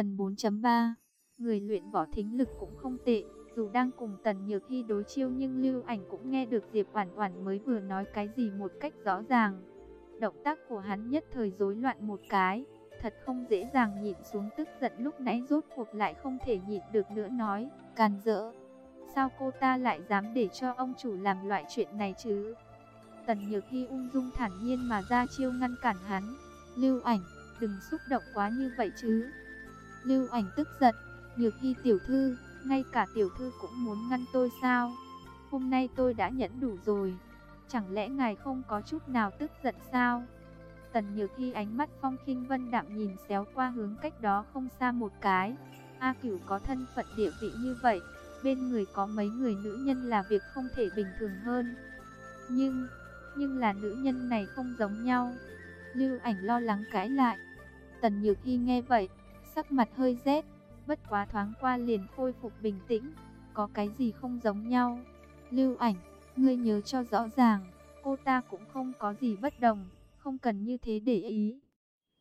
Phần 4.3 Người luyện võ thính lực cũng không tệ, dù đang cùng Tần Nhược Hy đối chiêu nhưng Lưu Ảnh cũng nghe được Diệp Oản Oản mới vừa nói cái gì một cách rõ ràng. Động tác của hắn nhất thời rối loạn một cái, thật không dễ dàng nhịn xuống tức giận lúc nãy rốt cuộc lại không thể nhịn được nữa nói, càn rỡ. Sao cô ta lại dám để cho ông chủ làm loại chuyện này chứ? Tần Nhược Hy ung dung thản nhiên mà ra chiêu ngăn cản hắn. Lưu ảnh, đừng xúc động quá như vậy chứ. Lưu ảnh tức giận, Nhược Hy tiểu thư, ngay cả tiểu thư cũng muốn ngăn tôi sao? Hôm nay tôi đã nhẫn đủ rồi. Chẳng lẽ ngài không có chút nào tức giận sao? Tần Nhược Hy ánh mắt phong khinh vân đạm nhìn xéo qua hướng cách đó không xa một cái. A Cửu có thân phận địa vị như vậy, bên người có mấy người nữ nhân là việc không thể bình thường hơn. Nhưng, nhưng là nữ nhân này không giống nhau. Lưu ảnh lo lắng cãi lại. Tần Nhược Hy nghe vậy, sắc mặt hơi rét, bất quá thoáng qua liền khôi phục bình tĩnh. Có cái gì không giống nhau? Lưu ảnh, ngươi nhớ cho rõ ràng, cô ta cũng không có gì bất đồng, không cần như thế để ý.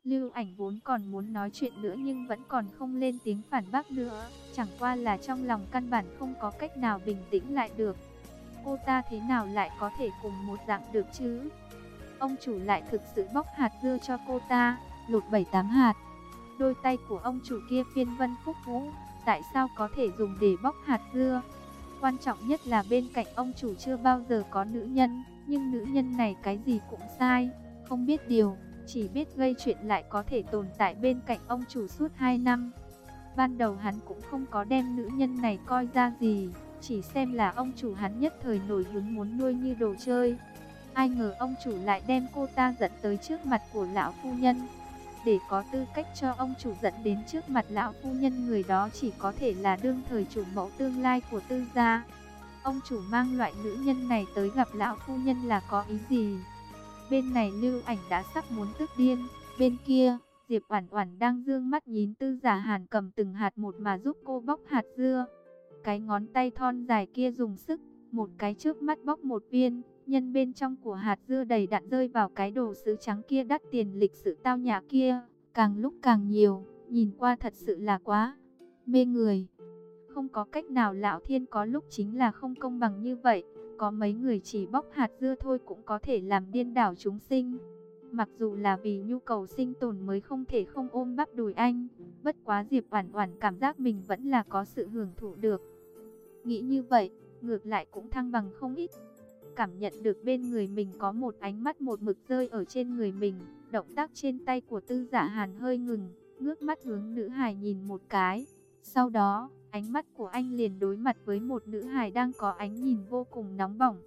Lưu ảnh vốn còn muốn nói chuyện nữa nhưng vẫn còn không lên tiếng phản bác nữa, chẳng qua là trong lòng căn bản không có cách nào bình tĩnh lại được. Cô ta thế nào lại có thể cùng một dạng được chứ? Ông chủ lại thực sự bóc hạt dưa cho cô ta, lột bảy tám hạt. Đôi tay của ông chủ kia phiên vân phúc vũ, tại sao có thể dùng để bóc hạt dưa? Quan trọng nhất là bên cạnh ông chủ chưa bao giờ có nữ nhân, nhưng nữ nhân này cái gì cũng sai, không biết điều, chỉ biết gây chuyện lại có thể tồn tại bên cạnh ông chủ suốt 2 năm. Ban đầu hắn cũng không có đem nữ nhân này coi ra gì, chỉ xem là ông chủ hắn nhất thời nổi hứng muốn nuôi như đồ chơi. Ai ngờ ông chủ lại đem cô ta dẫn tới trước mặt của lão phu nhân. Để có tư cách cho ông chủ dẫn đến trước mặt lão phu nhân người đó chỉ có thể là đương thời chủ mẫu tương lai của tư gia. Ông chủ mang loại nữ nhân này tới gặp lão phu nhân là có ý gì? Bên này lưu ảnh đã sắp muốn tức điên, bên kia, Diệp Oản Oản đang dương mắt nhìn Tư Giả Hàn cầm từng hạt một mà giúp cô bóc hạt dưa. Cái ngón tay thon dài kia dùng sức, một cái trước mắt bóc một viên, nhân bên trong của hạt dưa đầy đặn rơi vào cái đồ sứ trắng kia đắt tiền lịch sự tao nhã kia, càng lúc càng nhiều, nhìn qua thật sự là quá mê người. Không có cách nào lão thiên có lúc chính là không công bằng như vậy, có mấy người chỉ bóc hạt dưa thôi cũng có thể làm điên đảo chúng sinh. Mặc dù là vì nhu cầu sinh tồn mới không thể không ôm bắp đùi anh, bất quá Diệp Oản Oản cảm giác mình vẫn là có sự hưởng thụ được. Nghĩ như vậy, ngược lại cũng thăng bằng không ít. Cảm nhận được bên người mình có một ánh mắt một mực rơi ở trên người mình, động tác trên tay của Tư Giả Hàn hơi ngừng, ngước mắt hướng nữ hài nhìn một cái. Sau đó, ánh mắt của anh liền đối mặt với một nữ hài đang có ánh nhìn vô cùng nóng bỏng.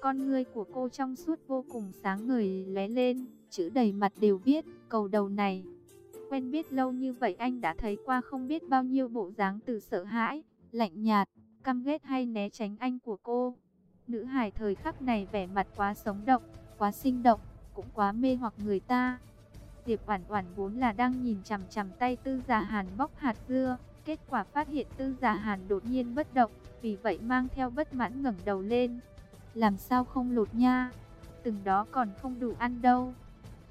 Con ngươi của cô trong suốt vô cùng sáng ngời lóe lên, chữ đầy mặt đều viết, cầu đầu này. Quen biết lâu như vậy anh đã thấy qua không biết bao nhiêu bộ dáng từ sợ hãi, lạnh nhạt, căm ghét hay né tránh anh của cô. Nữ hài thời khắc này vẻ mặt quá sống động, quá sinh động, cũng quá mê hoặc người ta. Diệp Oản Oản vốn là đang nhìn chằm chằm tay Tư Giả Hàn bóc hạt dưa, kết quả phát hiện Tư Giả Hàn đột nhiên bất động, vì vậy mang theo bất mãn ngẩng đầu lên. Làm sao không lột nha? Từng đó còn không đủ ăn đâu.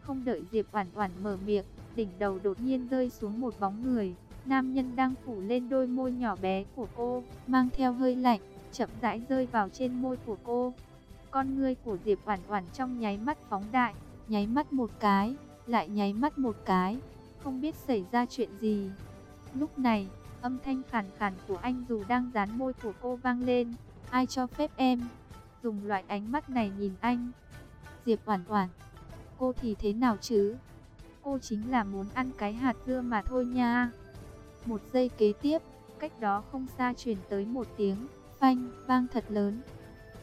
Không đợi Diệp Oản Oản mở miệng, đỉnh đầu đột nhiên rơi xuống một bóng người. Nam nhân đang phủ lên đôi môi nhỏ bé của cô, mang theo hơi lạnh, chậm rãi rơi vào trên môi của cô. Con ngươi của Diệp Oản Oản trong nháy mắt phóng đại, nháy mắt một cái, lại nháy mắt một cái, không biết xảy ra chuyện gì. Lúc này, âm thanh khàn khàn của anh dù đang dán môi của cô vang lên, "Ai cho phép em dùng loại ánh mắt này nhìn anh?" Diệp Oản Oản, cô thì thế nào chứ? Cô chính là muốn ăn cái hạt dưa mà thôi nha. Một giây kế tiếp, cách đó không xa truyền tới một tiếng phanh vang thật lớn.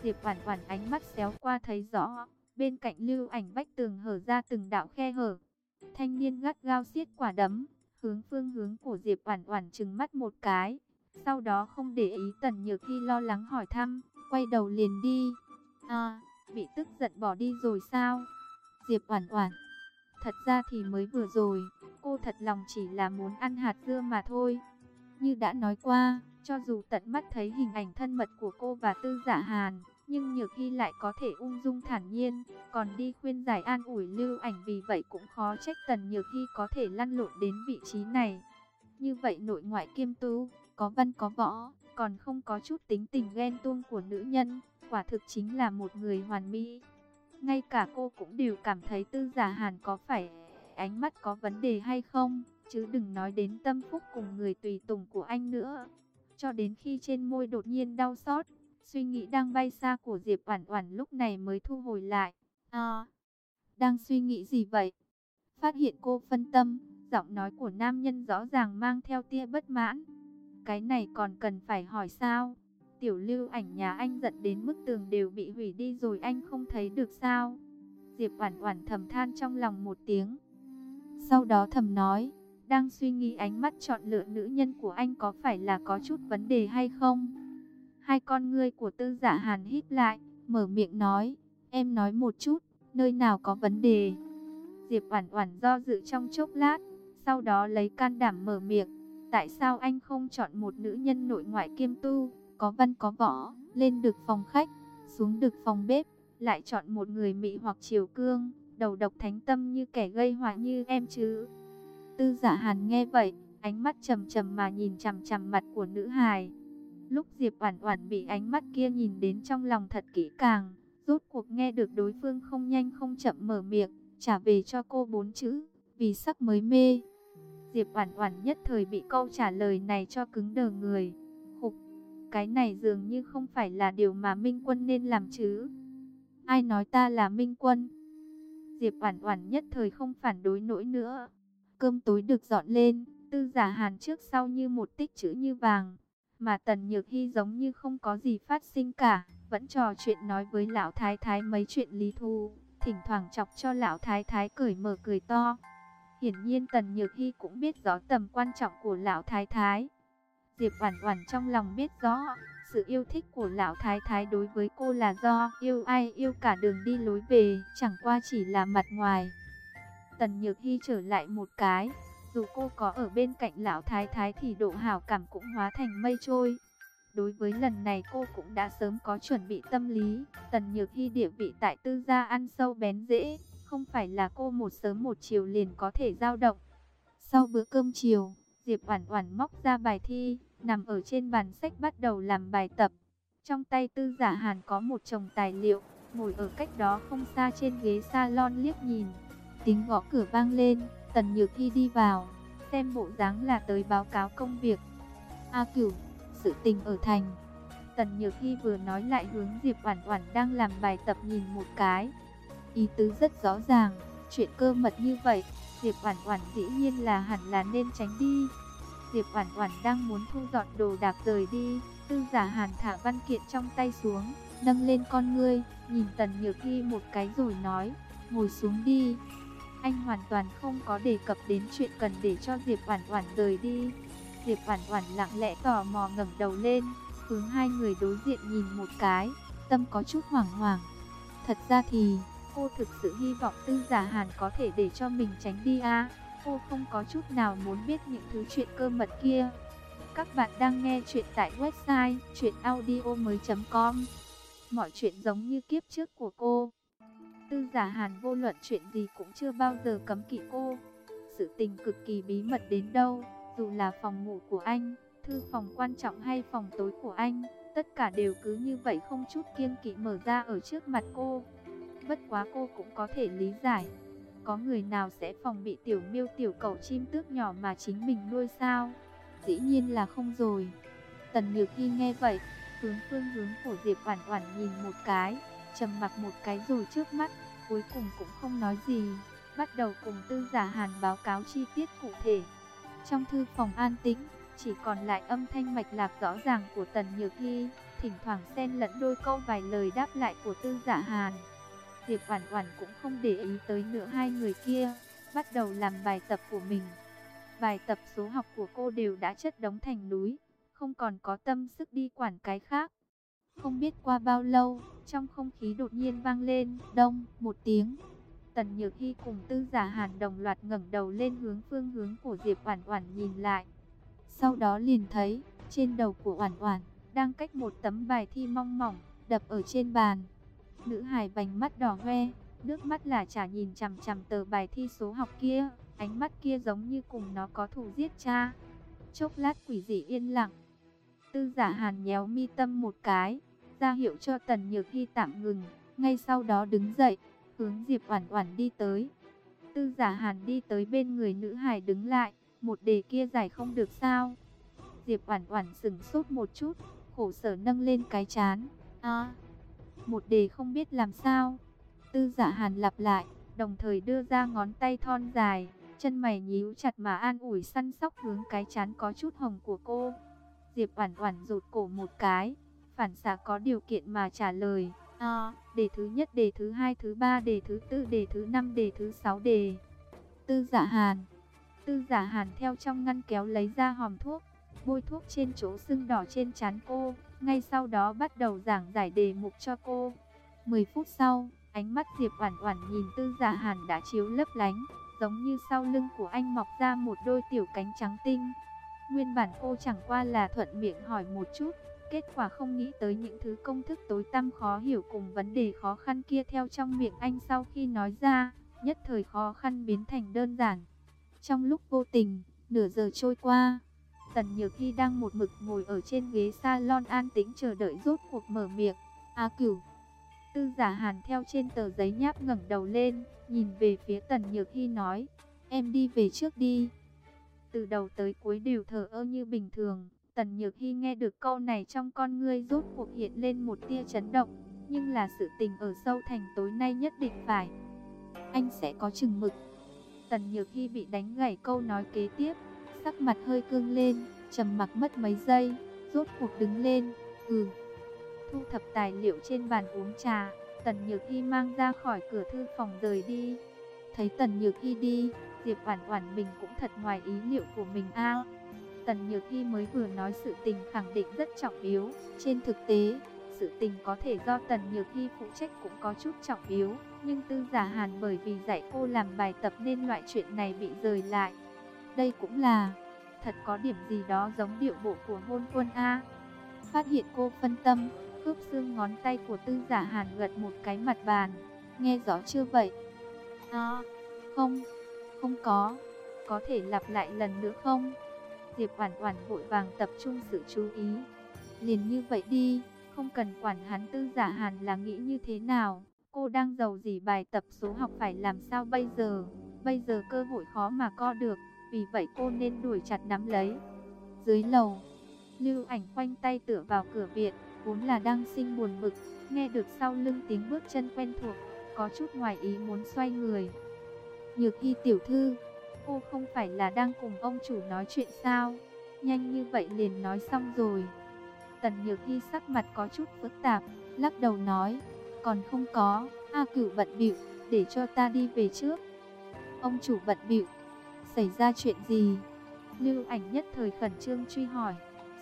Diệp Oản Oản ánh mắt xéo qua thấy rõ, bên cạnh lưu ảnh vách tường hở ra từng đạo khe hở. Thanh niên gắt gao siết quả đấm, hướng phương hướng của Diệp Oản Oản trừng mắt một cái, sau đó không để ý Tần Nhược Hi lo lắng hỏi thăm, quay đầu liền đi. À, bị tức giận bỏ đi rồi sao? Diệp Oản Oản, thật ra thì mới vừa rồi, cô thật lòng chỉ là muốn ăn hạt dưa mà thôi. Như đã nói qua, cho dù tận mắt thấy hình ảnh thân mật của cô và Tư Giả Hàn, nhưng Nhược Hy lại có thể ung dung thản nhiên, còn đi khuyên giải an ủi lưu ảnh vì vậy cũng khó trách Tần Nhược Hy có thể lăn lộn đến vị trí này. Như vậy nội ngoại kiêm tu, có văn có võ, còn không có chút tính tình ghen tuông của nữ nhân, quả thực chính là một người hoàn mỹ. Ngay cả cô cũng đều cảm thấy tư giả hàn có phải ánh mắt có vấn đề hay không, chứ đừng nói đến tâm phúc cùng người tùy tùng của anh nữa. Cho đến khi trên môi đột nhiên đau xót, suy nghĩ đang bay xa của Diệp Oản Oản lúc này mới thu hồi lại. À, đang suy nghĩ gì vậy? Phát hiện cô phân tâm, giọng nói của nam nhân rõ ràng mang theo tia bất mãn. Cái này còn cần phải hỏi sao? Tiểu lưu ảnh nhà anh giận đến mức tường đều bị hủy đi rồi anh không thấy được sao? Diệp Oản Oản thầm than trong lòng một tiếng. Sau đó thầm nói, đang suy nghĩ ánh mắt chọn lựa nữ nhân của anh có phải là có chút vấn đề hay không? Hai con ngươi của tư giả hàn hít lại, mở miệng nói, em nói một chút, nơi nào có vấn đề? Diệp Oản Oản do dự trong chốc lát, sau đó lấy can đảm mở miệng, tại sao anh không chọn một nữ nhân nội ngoại kiêm tu, có văn có võ, lên được phòng khách, xuống được phòng bếp, lại chọn một người mỹ hoặc triều cương, đầu độc thánh tâm như kẻ gây họa như em chứ? Tư Giả Hàn nghe vậy, ánh mắt trầm trầm mà nhìn chằm chằm mặt của nữ hài. Lúc Diệp Oản Oản bị ánh mắt kia nhìn đến trong lòng thật kỹ càng, rốt cuộc nghe được đối phương không nhanh không chậm mở miệng, trả về cho cô bốn chữ, vì sắc mới mê. Diệp Oản Oản nhất thời bị câu trả lời này cho cứng đờ người. Khục, cái này dường như không phải là điều mà Minh Quân nên làm chứ. Ai nói ta là Minh Quân? Diệp Oản Oản nhất thời không phản đối nổi nữa. Cơm tối được dọn lên, Tư Giả Hàn trước sau như một tích chữ như vàng, mà Tần Nhược hy giống như không có gì phát sinh cả, vẫn trò chuyện nói với lão thái thái mấy chuyện lý thu, thỉnh thoảng chọc cho lão thái thái cười mở cười to. Hiển nhiên Tần Nhược hy cũng biết rõ tầm quan trọng của lão thái thái. Diệp Oản Oản trong lòng biết rõ, sự yêu thích của lão thái thái đối với cô là do yêu ai yêu cả đường đi lối về, chẳng qua chỉ là mặt ngoài. Tần Nhược Hy trở lại một cái, dù cô có ở bên cạnh lão thái thái thì độ hảo cảm cũng hóa thành mây trôi. Đối với lần này cô cũng đã sớm có chuẩn bị tâm lý, Tần Nhược Hy địa vị tại tư gia ăn sâu bén dễ, không phải là cô một sớm một chiều liền có thể giao động. Sau bữa cơm chiều, Diệp Oản Oản móc ra bài thi, nằm ở trên bàn sách bắt đầu làm bài tập. Trong tay Tư Giả Hàn có một chồng tài liệu, ngồi ở cách đó không xa trên ghế salon liếc nhìn. Tiếng gõ cửa vang lên, Tần Nhược Hy đi vào, xem bộ dáng là tới báo cáo công việc. A Cửu, sự tình ở thành. Tần Nhược Hy vừa nói lại hướng Diệp Oản Oản đang làm bài tập nhìn một cái. Ý tứ rất rõ ràng, chuyện cơ mật như vậy, Diệp Oản Oản dĩ nhiên là hẳn là nên tránh đi. Diệp Oản Oản đang muốn thu dọn đồ đạc rời đi, Tư Giả Hàn thả văn kiện trong tay xuống, nâng lên con ngươi, nhìn Tần Nhược Hi một cái rồi nói, "Ngồi xuống đi." Anh hoàn toàn không có đề cập đến chuyện cần để cho Diệp Oản Oản rời đi. Diệp Oản Oản lặng lẽ tò mò ngẩng đầu lên, hướng hai người đối diện nhìn một cái, tâm có chút hoảng hoảng. Thật ra thì, cô thực sự hy vọng Tư Giả Hàn có thể để cho mình tránh đi a. Cô không có chút nào muốn biết những thứ chuyện cơ mật kia. Các bạn đang nghe chuyện tại website chuyenaudio.com Mọi chuyện giống như kiếp trước của cô. Tư giả hàn vô luận chuyện gì cũng chưa bao giờ cấm kỵ cô. Sự tình cực kỳ bí mật đến đâu, dù là phòng ngủ của anh, thư phòng quan trọng hay phòng tối của anh, tất cả đều cứ như vậy không chút kiêng kỵ mở ra ở trước mặt cô. Bất quá cô cũng có thể lý giải. Có người nào sẽ phòng bị tiểu miêu tiểu cầu chim tước nhỏ mà chính mình nuôi sao? Dĩ nhiên là không rồi. Tần Nhược Khi nghe vậy, hướng phương hướng của Diệp Oản Oản nhìn một cái, trầm mặc một cái rồi trước mắt, cuối cùng cũng không nói gì, bắt đầu cùng Tư Giả Hàn báo cáo chi tiết cụ thể. Trong thư phòng an tĩnh, chỉ còn lại âm thanh mạch lạc rõ ràng của Tần Nhược Hy, thỉnh thoảng xen lẫn đôi câu vài lời đáp lại của Tư Giả Hàn. Diệp Oản Oản cũng không để ý tới nữa hai người kia, bắt đầu làm bài tập của mình. Bài tập số học của cô đều đã chất đống thành núi, không còn có tâm sức đi quản cái khác. Không biết qua bao lâu, trong không khí đột nhiên vang lên, đông, một tiếng. Tần Nhược Hy cùng Tư Giả Hàn đồng loạt ngẩng đầu lên hướng phương hướng của Diệp Oản Oản nhìn lại. Sau đó liền thấy, trên đầu của Oản Oản đang cách một tấm bài thi mong mỏng đập ở trên bàn. Nữ hài vành mắt đỏ hoe, nước mắt là chả nhìn chằm chằm tờ bài thi số học kia, ánh mắt kia giống như cùng nó có thù giết cha. Chốc lát quỷ dị yên lặng. Tư giả hàn nhéo mi tâm một cái, ra hiệu cho Tần Nhược Hy tạm ngừng, ngay sau đó đứng dậy, hướng Diệp Oản Oản đi tới. Tư giả hàn đi tới bên người nữ hài đứng lại, một đề kia giải không được sao. Diệp Oản Oản sững sốt một chút, khổ sở nâng lên cái chán. A, một đề không biết làm sao. Tư giả Hàn lặp lại, đồng thời đưa ra ngón tay thon dài, chân mày nhíu chặt mà an ủi săn sóc hướng cái chán có chút hồng của cô. Diệp Oản Oản rụt cổ một cái, phản xạ có điều kiện mà trả lời. A, đề thứ nhất, đề thứ hai, thứ ba, đề thứ tư, đề thứ năm, đề thứ sáu đề. Tư giả Hàn. Tư giả Hàn theo trong ngăn kéo lấy ra hòm thuốc, bôi thuốc trên chỗ sưng đỏ trên trán cô, ngay sau đó bắt đầu giảng giải đề mục cho cô. 10 phút sau, ánh mắt Diệp Oản Oản nhìn Tư Dạ Hàn đã chiếu lấp lánh, giống như sau lưng của anh mọc ra một đôi tiểu cánh trắng tinh. Nguyên bản cô chẳng qua là thuận miệng hỏi một chút, kết quả không nghĩ tới những thứ công thức tối tăm khó hiểu cùng vấn đề khó khăn kia theo trong miệng anh sau khi nói ra, nhất thời khó khăn biến thành đơn giản. Trong lúc vô tình, nửa giờ trôi qua, Tần Nhược Hy đang một mực ngồi ở trên ghế salon an tĩnh chờ đợi rốt cuộc mở miệng. A Cửu. Tư Giả Hàn theo trên tờ giấy nháp ngẩng đầu lên, nhìn về phía Tần Nhược Hy nói: "Em đi về trước đi." Từ đầu tới cuối đều thờ ơ như bình thường, Tần Nhược Hy nghe được câu này trong con ngươi rốt cuộc hiện lên một tia chấn động, nhưng là sự tình ở sâu thành tối nay nhất định phải. Anh sẽ có chừng mực. Tần Nhược Hy bị đánh gãy câu nói kế tiếp, sắc mặt hơi cương lên, trầm mặc mất mấy giây, rốt cuộc đứng lên, ừ. Thu thập tài liệu trên bàn uống trà, Tần Nhược Hy mang ra khỏi cửa thư phòng rời đi. Thấy Tần Nhược Hy đi, Diệp Oản Oản mình cũng thật ngoài ý liệu của mình a. Tần Nhược Hy mới vừa nói sự tình khẳng định rất trọng yếu, trên thực tế, sự tình có thể do Tần Nhược Hy phụ trách cũng có chút trọng yếu, nhưng Tư Giả Hàn bởi vì dạy cô làm bài tập nên loại chuyện này bị rời lại. Đây cũng là, thật có điểm gì đó giống điệu bộ của hôn quân A. Phát hiện cô phân tâm, cướp xương ngón tay của tư giả hàn gật một cái mặt bàn. Nghe rõ chưa vậy? À, không, không có. Có thể lặp lại lần nữa không? Diệp Oản Oản vội vàng tập trung sự chú ý. Liền như vậy đi, không cần quản hắn tư giả hàn là nghĩ như thế nào. Cô đang giàu gì bài tập số học phải làm sao bây giờ? Bây giờ cơ hội khó mà co được. Vì vậy cô nên đuổi chặt nắm lấy. Dưới lầu, Lưu ảnh khoanh tay tựa vào cửa viện, vốn là đang sinh buồn bực, nghe được sau lưng tiếng bước chân quen thuộc, có chút ngoài ý muốn xoay người. Nhược Hy tiểu thư, cô không phải là đang cùng ông chủ nói chuyện sao? Nhanh như vậy liền nói xong rồi. Tần Nhược Hy sắc mặt có chút phức tạp, lắc đầu nói, còn không có, A Cửu bận bịu, để cho ta đi về trước. Ông chủ bận bịu, Xảy ra chuyện gì? Lưu ảnh nhất thời khẩn trương truy hỏi.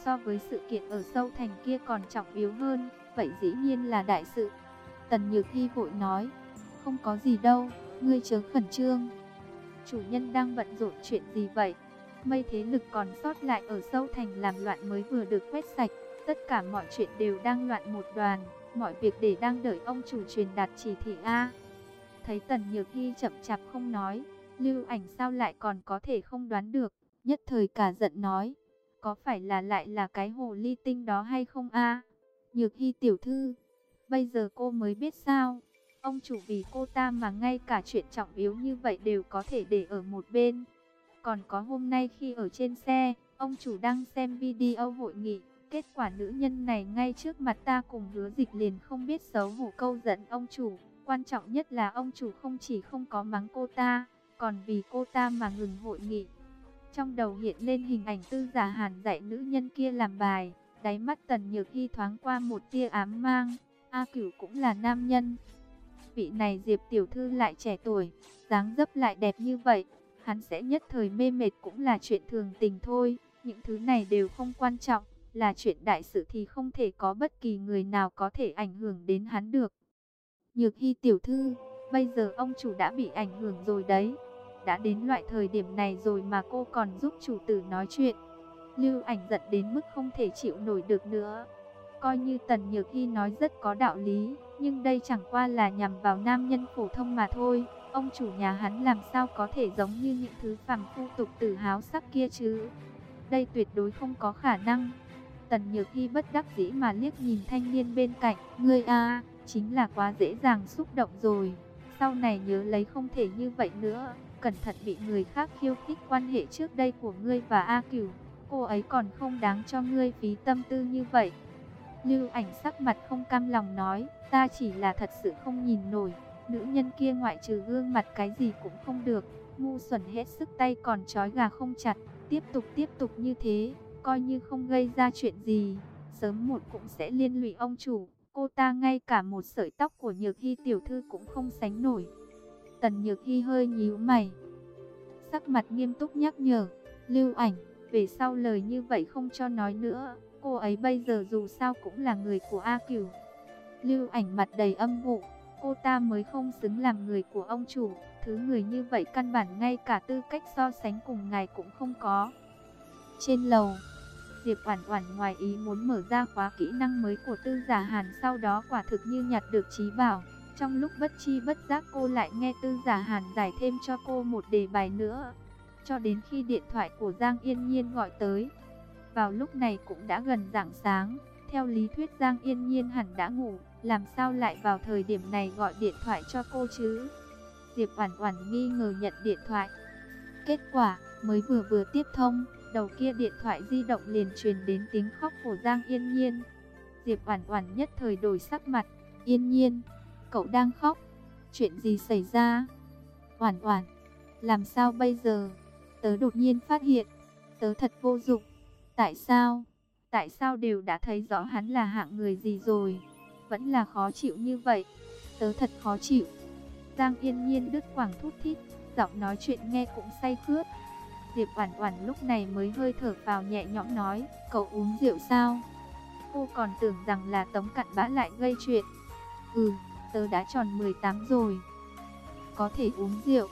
So với sự kiện ở sâu thành kia còn trọng yếu hơn, vậy dĩ nhiên là đại sự. Tần Nhược Hy vội nói, không có gì đâu, ngươi chớ khẩn trương. Chủ nhân đang bận rộn chuyện gì vậy? Mây thế lực còn sót lại ở sâu thành làm loạn mới vừa được quét sạch. Tất cả mọi chuyện đều đang loạn một đoàn, mọi việc để đang đợi ông chủ truyền đạt chỉ thị A. Thấy Tần Nhược Hy chậm chạp không nói, Lưu ảnh sao lại còn có thể không đoán được, nhất thời cả giận nói, có phải là lại là cái hồ ly tinh đó hay không a? Nhược Hy tiểu thư, bây giờ cô mới biết sao, ông chủ vì cô ta mà ngay cả chuyện trọng yếu như vậy đều có thể để ở một bên. Còn có hôm nay khi ở trên xe, ông chủ đang xem video hội nghị, kết quả nữ nhân này ngay trước mặt ta cùng hứa dịch liền không biết xấu hổ câu giận ông chủ. Quan trọng nhất là ông chủ không chỉ không có mắng cô ta, còn vì cô ta mà ngừng hội nghị. Trong đầu hiện lên hình ảnh tư giả hàn dạy nữ nhân kia làm bài, đáy mắt tần nhược hy thoáng qua một tia ám mang, A cửu cũng là nam nhân. Vị này Diệp tiểu thư lại trẻ tuổi, dáng dấp lại đẹp như vậy, hắn sẽ nhất thời mê mệt cũng là chuyện thường tình thôi, những thứ này đều không quan trọng, là chuyện đại sự thì không thể có bất kỳ người nào có thể ảnh hưởng đến hắn được. Nhược hy tiểu thư, bây giờ ông chủ đã bị ảnh hưởng rồi đấy. Đã đến loại thời điểm này rồi mà cô còn giúp chủ tử nói chuyện. Lưu ảnh giận đến mức không thể chịu nổi được nữa. Coi như Tần Nhược Hy nói rất có đạo lý, nhưng đây chẳng qua là nhằm vào nam nhân phổ thông mà thôi. Ông chủ nhà hắn làm sao có thể giống như những thứ phàm phu tục tử háo sắc kia chứ? đây tuyệt đối không có khả năng. Tần Nhược Hy bất đắc dĩ mà liếc nhìn thanh niên bên cạnh, ngươi a, chính là quá dễ dàng xúc động rồi. Sau này nhớ lấy không thể như vậy nữa, cẩn thận bị người khác khiêu khích quan hệ trước đây của ngươi và A Cửu. Cô ấy còn không đáng cho ngươi phí tâm tư như vậy. Lưu ảnh sắc mặt không cam lòng nói, ta chỉ là thật sự không nhìn nổi. Nữ nhân kia ngoại trừ gương mặt cái gì cũng không được, ngu xuẩn hết sức tay còn trói gà không chặt. Tiếp tục tiếp tục như thế, coi như không gây ra chuyện gì, sớm muộn cũng sẽ liên lụy ông chủ. Cô ta ngay cả một sợi tóc của Nhược Hy tiểu thư cũng không sánh nổi. Tần Nhược Hy hơi nhíu mày. Sắc mặt nghiêm túc nhắc nhở, lưu ảnh, về sau lời như vậy không cho nói nữa. Cô ấy bây giờ dù sao cũng là người của A Cửu. Lưu ảnh mặt đầy âm vụ, cô ta mới không xứng làm người của ông chủ. Thứ người như vậy căn bản ngay cả tư cách so sánh cùng ngài cũng không có. Trên lầu, Diệp Oản Oản ngoài ý muốn mở ra khóa kỹ năng mới của Tư Giả Hàn, sau đó quả thực như nhặt được trí bảo. Trong lúc bất chi bất giác cô lại nghe Tư Giả Hàn giải thêm cho cô một đề bài nữa. Cho đến khi điện thoại của Giang Yên Nhiên gọi tới. Vào lúc này cũng đã gần rạng sáng, theo lý thuyết Giang Yên Nhiên hẳn đã ngủ, làm sao lại vào thời điểm này gọi điện thoại cho cô chứ? Diệp Oản Oản nghi ngờ nhận điện thoại. Kết quả, mới vừa vừa tiếp thông, đầu kia điện thoại di động liền truyền đến tiếng khóc của Giang Yên Nhiên. Diệp Oản Oản nhất thời đổi sắc mặt, "Yên Nhiên, cậu đang khóc? Chuyện gì xảy ra?" "Oản Oản, làm sao bây giờ? Tớ đột nhiên phát hiện, tớ thật vô dụng. Tại sao? Tại sao đều đã thấy rõ hắn là hạng người gì rồi, vẫn là khó chịu như vậy? Tớ thật khó chịu." Giang Yên Nhiên đứt quảng thút thít, giọng nói chuyện nghe cũng say khướt. Diệp Oản Oản lúc này mới hơi thở vào nhẹ nhõm nói, "Cậu uống rượu sao?" Cô còn tưởng rằng là Tống Cặn Bã lại gây chuyện. "Ừ, tớ đã tròn 18 rồi." "Có thể uống rượu."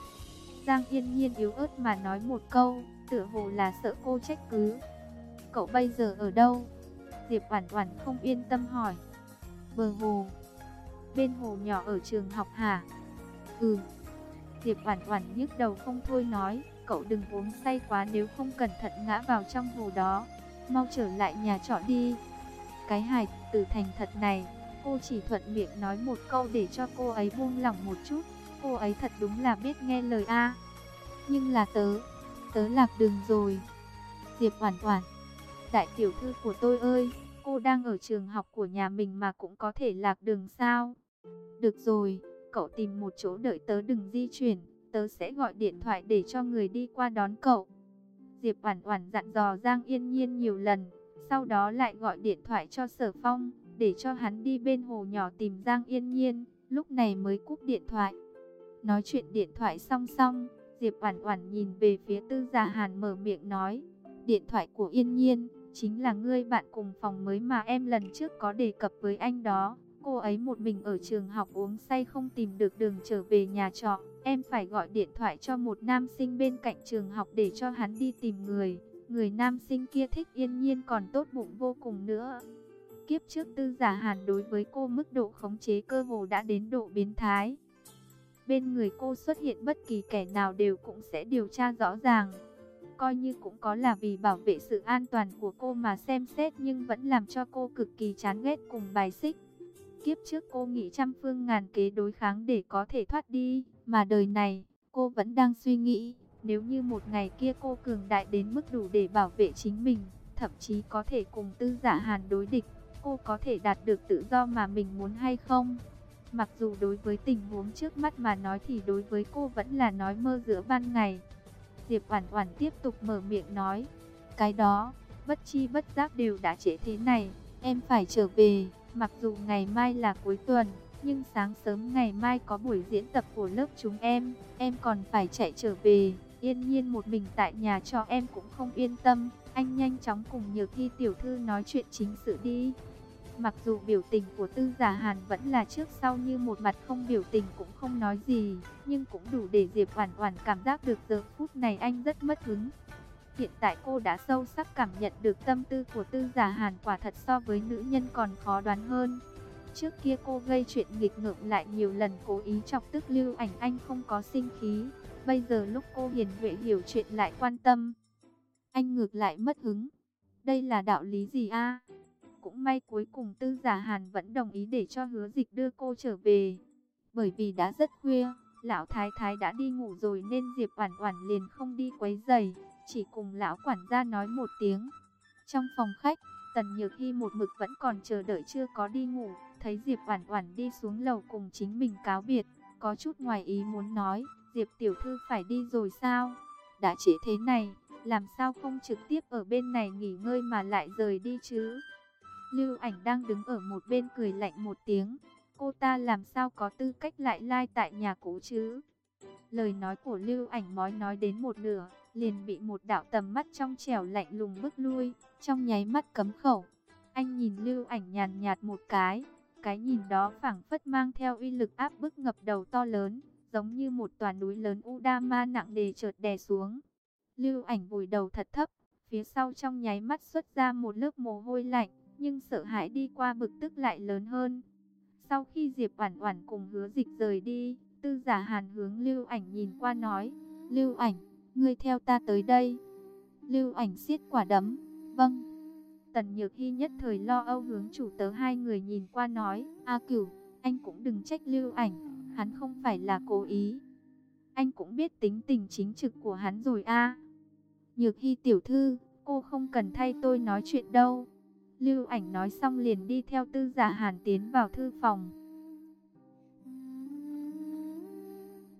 Giang Yên Nhiên yếu ớt mà nói một câu, tựa hồ là sợ cô trách cứ. "Cậu bây giờ ở đâu?" Diệp Oản Oản không yên tâm hỏi. "Bờ hồ." "Bên hồ nhỏ ở trường học hả?" "Ừ." Diệp Oản Oản nhức đầu không thôi nói, cậu đừng uống say quá nếu không cẩn thận ngã vào trong hồ đó. Mau trở lại nhà trọ đi. Cái hài tử thành thật này, cô chỉ thuận miệng nói một câu để cho cô ấy buông lỏng một chút. Cô ấy thật đúng là biết nghe lời a. Nhưng là tớ, tớ lạc đường rồi. Diệp Hoàn Hoàn, đại tiểu thư của tôi ơi, cô đang ở trường học của nhà mình mà cũng có thể lạc đường sao? Được rồi, cậu tìm một chỗ đợi tớ đừng di chuyển tớ sẽ gọi điện thoại để cho người đi qua đón cậu. Diệp Oản Oản dặn dò Giang Yên Nhiên nhiều lần, sau đó lại gọi điện thoại cho Sở Phong, để cho hắn đi bên hồ nhỏ tìm Giang Yên Nhiên, lúc này mới cúp điện thoại. Nói chuyện điện thoại xong xong, Diệp Oản Oản nhìn về phía Tư Gia Hàn mở miệng nói, "Điện thoại của Yên Nhiên chính là ngươi bạn cùng phòng mới mà em lần trước có đề cập với anh đó." Cô ấy một mình ở trường học uống say không tìm được đường trở về nhà trọ. Em phải gọi điện thoại cho một nam sinh bên cạnh trường học để cho hắn đi tìm người. Người nam sinh kia thích yên nhiên còn tốt bụng vô cùng nữa. Kiếp trước tư giả hàn đối với cô mức độ khống chế cơ hồ đã đến độ biến thái. Bên người cô xuất hiện bất kỳ kẻ nào đều cũng sẽ điều tra rõ ràng. Coi như cũng có là vì bảo vệ sự an toàn của cô mà xem xét nhưng vẫn làm cho cô cực kỳ chán ghét cùng bài xích. Kiếp trước cô nghĩ trăm phương ngàn kế đối kháng để có thể thoát đi, mà đời này, cô vẫn đang suy nghĩ, nếu như một ngày kia cô cường đại đến mức đủ để bảo vệ chính mình, thậm chí có thể cùng tư giả hàn đối địch, cô có thể đạt được tự do mà mình muốn hay không? Mặc dù đối với tình huống trước mắt mà nói thì đối với cô vẫn là nói mơ giữa ban ngày. Diệp Oản Oản tiếp tục mở miệng nói, cái đó, bất chi bất giác đều đã trễ thế này, em phải trở về. Mặc dù ngày mai là cuối tuần, nhưng sáng sớm ngày mai có buổi diễn tập của lớp chúng em, em còn phải chạy trở về. Yên nhiên một mình tại nhà cho em cũng không yên tâm, anh nhanh chóng cùng Nhược Thi tiểu thư nói chuyện chính sự đi. Mặc dù biểu tình của Tư Giả Hàn vẫn là trước sau như một mặt không biểu tình cũng không nói gì, nhưng cũng đủ để Diệp hoàn toàn cảm giác được giờ phút này anh rất mất hứng. Hiện tại cô đã sâu sắc cảm nhận được tâm tư của tư giả hàn quả thật so với nữ nhân còn khó đoán hơn. Trước kia cô gây chuyện nghịch ngợm lại nhiều lần cố ý chọc tức lưu ảnh anh không có sinh khí. Bây giờ lúc cô hiền huệ hiểu chuyện lại quan tâm. Anh ngược lại mất hứng. Đây là đạo lý gì a? Cũng may cuối cùng Tư Giả Hàn vẫn đồng ý để cho Hứa Dịch đưa cô trở về. Bởi vì đã rất khuya, lão thái thái đã đi ngủ rồi nên Diệp Oản Oản liền không đi quấy rầy, chỉ cùng lão quản gia nói một tiếng. Trong phòng khách, Tần Nhược Hi một mực vẫn còn chờ đợi chưa có đi ngủ, thấy Diệp Oản Oản đi xuống lầu cùng chính mình cáo biệt, có chút ngoài ý muốn nói, Diệp tiểu thư phải đi rồi sao? Đã chế thế này, làm sao không trực tiếp ở bên này nghỉ ngơi mà lại rời đi chứ? Lưu Ảnh đang đứng ở một bên cười lạnh một tiếng, cô ta làm sao có tư cách lại lai tại nhà cũ chứ? Lời nói của Lưu Ảnh mới nói đến một nửa, liền bị một đạo tầm mắt trong trẻo lạnh lùng bức lui, trong nháy mắt cấm khẩu. Anh nhìn Lưu Ảnh nhàn nhạt một cái, cái nhìn đó phảng phất mang theo uy lực áp bức ngập đầu to lớn, giống như một tòa núi lớn Udama nặng đề chợt đè xuống. Lưu Ảnh vùi đầu thật thấp, phía sau trong nháy mắt xuất ra một lớp mồ hôi lạnh, nhưng sợ hãi đi qua bực tức lại lớn hơn. Sau khi Diệp Oản Oản cùng Hứa Dịch rời đi, Tư Giả Hàn hướng Lưu Ảnh nhìn qua nói: "Lưu Ảnh, ngươi theo ta tới đây." Lưu Ảnh siết quả đấm: "Vâng." Tần Nhược Hi nhất thời lo âu hướng chủ tớ hai người nhìn qua nói: "A Cửu, anh cũng đừng trách Lưu Ảnh, hắn không phải là cố ý. Anh cũng biết tính tình chính trực của hắn rồi a." Nhược Hi tiểu thư, cô không cần thay tôi nói chuyện đâu. Lưu ảnh nói xong liền đi theo tư giả hàn tiến vào thư phòng.